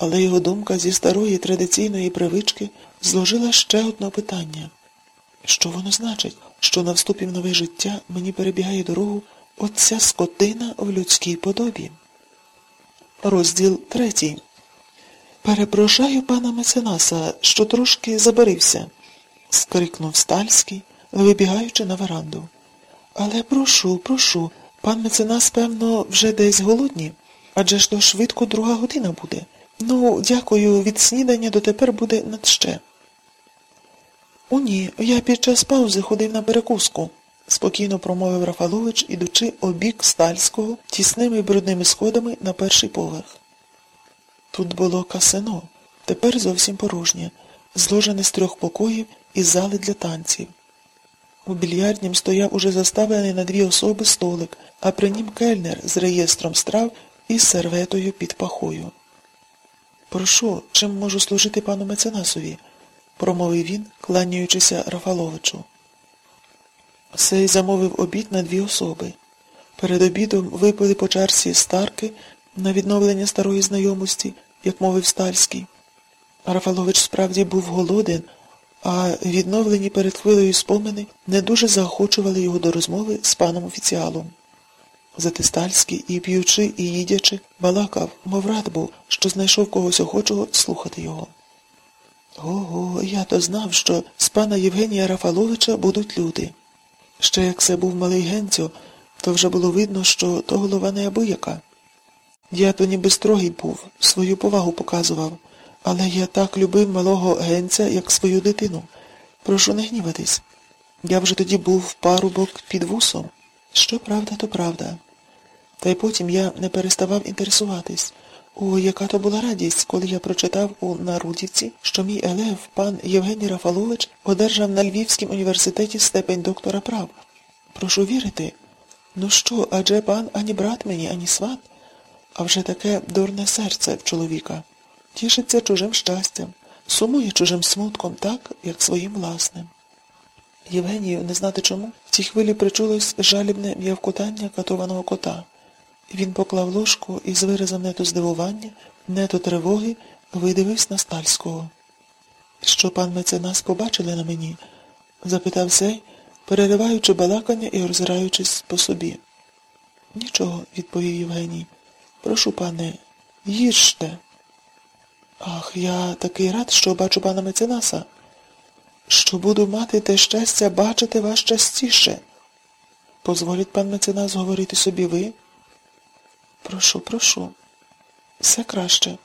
але його думка зі старої традиційної привички зложила ще одне питання. Що воно значить, що на вступі в нове життя мені перебігає дорогу оця скотина в людській подобі? Розділ третій. Перепрошаю пана меценаса, що трошки забарився, скрикнув Стальський, вибігаючи на веранду. Але прошу, прошу, пан меценас, певно, вже десь голодні, адже ж то швидко друга година буде. Ну, дякую, від снідання дотепер буде надще. У ні, я під час паузи ходив на перекуску, спокійно промовив Рафалович, ідучи обік Стальського тісними брудними сходами на перший поверх. Тут було касино, тепер зовсім порожнє, зложене з трьох покоїв і зали для танців. У більярднім стояв уже заставлений на дві особи столик, а при нім кельнер з реєстром страв і серветою під пахою. Прошу, чим можу служити пану меценасові? промовив він, кланяючися Рафаловичу. Сей замовив обід на дві особи. Перед обідом випили по чарці старки на відновлення старої знайомості, як мовив Стальський. Рафалович справді був голоден, а відновлені перед хвилею спомини не дуже заохочували його до розмови з паном офіціалом. Зате Стальський і п'ючи, і їдячи, балакав, мов рад був, що знайшов когось охочого слухати його. Ого, я то знав, що з пана Євгенія Рафаловича будуть люди. Ще як це був малий Генцю, то вже було видно, що то голова неабияка. Я то ніби строгий був, свою повагу показував, але я так любив малого генця, як свою дитину. Прошу не гніватись. Я вже тоді був парубок під вусом. Що правда, то правда. Та й потім я не переставав інтересуватись. О, яка то була радість, коли я прочитав у Нарудівці, що мій Елев, пан Євгеній Рафалович, одержав на Львівському університеті степень доктора прав. Прошу вірити. Ну що, адже пан ані брат мені, ані сват, а вже таке дурне серце в чоловіка. Тішиться чужим щастям, сумує чужим смутком так, як своїм власним. Євгенію, не знати чому, в цій хвилі причулось жалібне м'явкотання катованого кота. Він поклав ложку і з виразом не то здивування, не то тривоги видивився на Стальського. Що пан меценас побачили на мені? запитав сей, перериваючи балакання і роззираючись по собі. Нічого, відповів Євгеній. Прошу, пане, їжте. Ах, я такий рад, що бачу пана меценаса, що буду мати те щастя бачити вас частіше. Позволіть пан меценас говорити собі ви? Прошу, прошу. Все краще.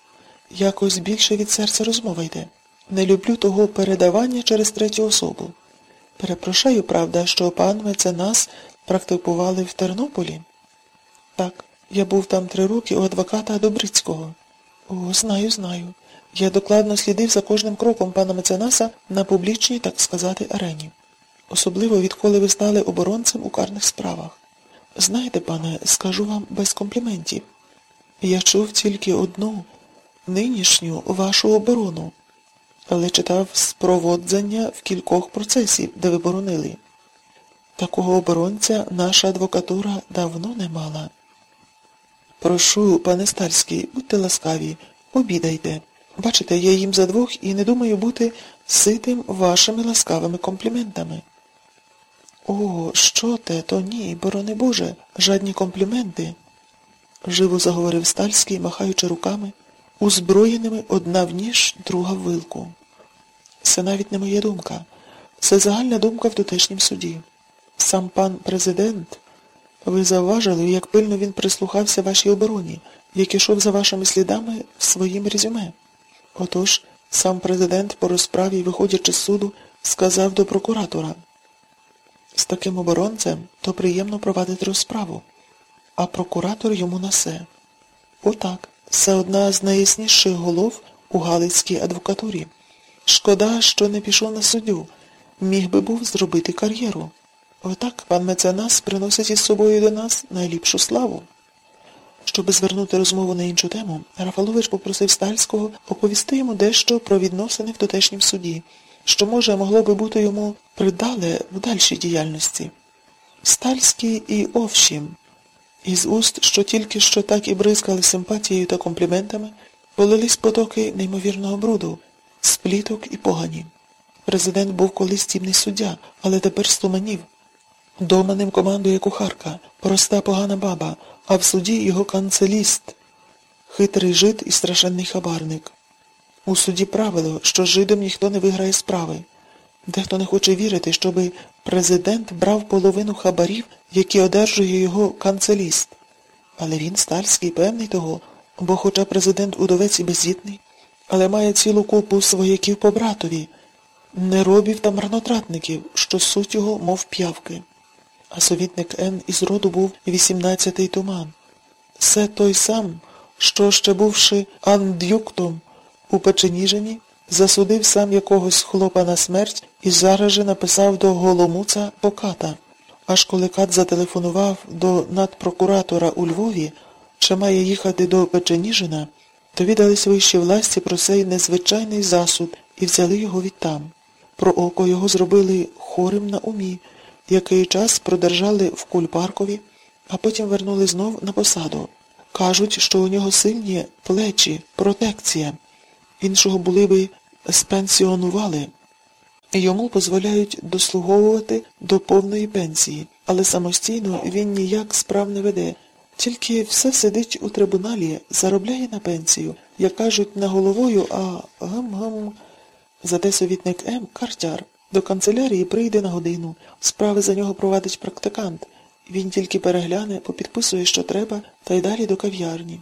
Якось більше від серця розмова йде. Не люблю того передавання через третю особу. Перепрошаю, правда, що пан меценас практикували в Тернополі? Так, я був там три роки у адвоката Добрицького. О, знаю, знаю. Я докладно слідив за кожним кроком пана меценаса на публічній, так сказати, арені. Особливо відколи ви стали оборонцем у карних справах. Знаєте, пане, скажу вам без компліментів. Я чув тільки одну, нинішню вашу оборону, але читав спроводження в кількох процесів, де ви боронили. Такого оборонця наша адвокатура давно не мала. Прошу, пане Стальський, будьте ласкаві, обідайте. Бачите, я їм за двох і не думаю бути ситим вашими ласкавими компліментами. О, що те, то ні, борони Боже, жадні компліменти, живо заговорив Стальський, махаючи руками, узброєними одна в ніж, друга в вилку. Це навіть не моя думка. Це загальна думка в тутешнім суді. Сам пан президент, ви зауважили, як пильно він прислухався вашій обороні, як ішов за вашими слідами в своїм резюме. Отож, сам президент по розправі, виходячи з суду, сказав до прокуратора. З таким оборонцем то приємно провадити розправу, а прокуратор йому насе. Отак, це одна з найясніших голов у Галицькій адвокатурі. Шкода, що не пішов на суддю, міг би був зробити кар'єру. Отак пан меценас приносить із собою до нас найліпшу славу. Щоби звернути розмову на іншу тему, Рафалович попросив Стальського оповісти йому дещо про відносини в тутешнім суді, що, може, могло би бути йому придале в дальшій діяльності. Стальський і овшім, із уст, що тільки що так і бризкали симпатією та компліментами, Полились потоки неймовірного бруду, спліток і погані. Президент був колись тімний суддя, але тепер стуманів. Дома ним командує кухарка, проста погана баба, а в суді його канцеліст, хитрий жид і страшенний хабарник. У суді правило, що з жидом ніхто не виграє справи. Дехто не хоче вірити, щоби президент брав половину хабарів, які одержує його канцеліст. Але він стальський, певний того, бо хоча президент удовець і бездітний, але має цілу купу свояків по братові, неробів та марнотратників, що суть його, мов п'явки. А совітник Н із роду був вісімнадцятий туман. Це той сам, що ще бувши андюктом у Печеніжині, засудив сам якогось хлопа на смерть і зараз же написав до голомуца поката. Аж коли кат зателефонував до надпрокуратора у Львові, що має їхати до Печеніжина, довідались вищі власті про цей незвичайний засуд і взяли його відтам. Про око його зробили хорим на умі, який час продержали в кульпаркові, а потім вернули знов на посаду. Кажуть, що у нього сильні плечі, протекція. Іншого були би спенсіонували. Йому дозволяють дослуговувати до повної пенсії, але самостійно він ніяк справ не веде. Тільки все сидить у трибуналі, заробляє на пенсію, як кажуть, не головою, а гам-гам. Зате совітник М. картяр. До канцелярії прийде на годину. Справи за нього провадить практикант. Він тільки перегляне, попідписує, що треба, та й далі до кав'ярні.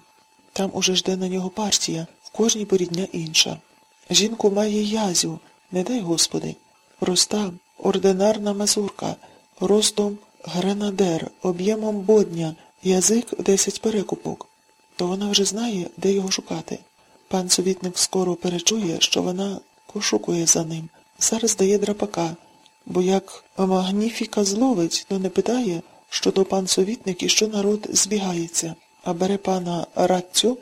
Там уже жде на нього партія, в кожній порі дня інша. Жінку має язю, не дай Господи. Проста, ординарна мазурка, ростом гренадер, об'ємом бодня, язик десять перекупок. То вона вже знає, де його шукати. Пан совітник скоро перечує, що вона пошукує за ним. Зараз дає драпака, бо як магніфіка зловить, то не питає, що то пан совітник і що народ збігається, а бере пана Радцю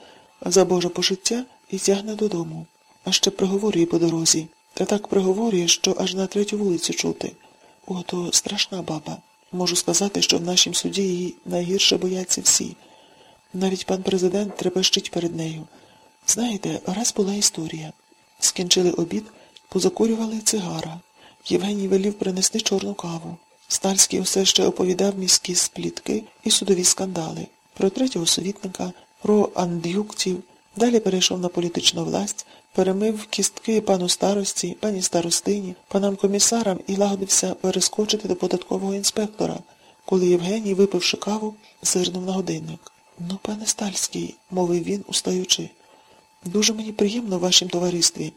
за Боже пошиття і тягне додому. А ще приговорює по дорозі. Та так приговорює, що аж на третю вулицю чути. О, то страшна баба. Можу сказати, що в нашім суді її найгірше бояться всі. Навіть пан президент трепещить перед нею. Знаєте, раз була історія. Скінчили обід, позакурювали цигара. Євгеній велів принести чорну каву. Стальський усе ще оповідав міські сплітки і судові скандали. Про третього совітника, про андюктів. Далі перейшов на політичну власть, перемив кістки пану старості, пані старостині, панам комісарам і лагодився перескочити до податкового інспектора, коли Євгеній, випивши каву, зирнув на годинник. Ну, пане Стальський, мовив він, устаючи, дуже мені приємно в вашім товаристві.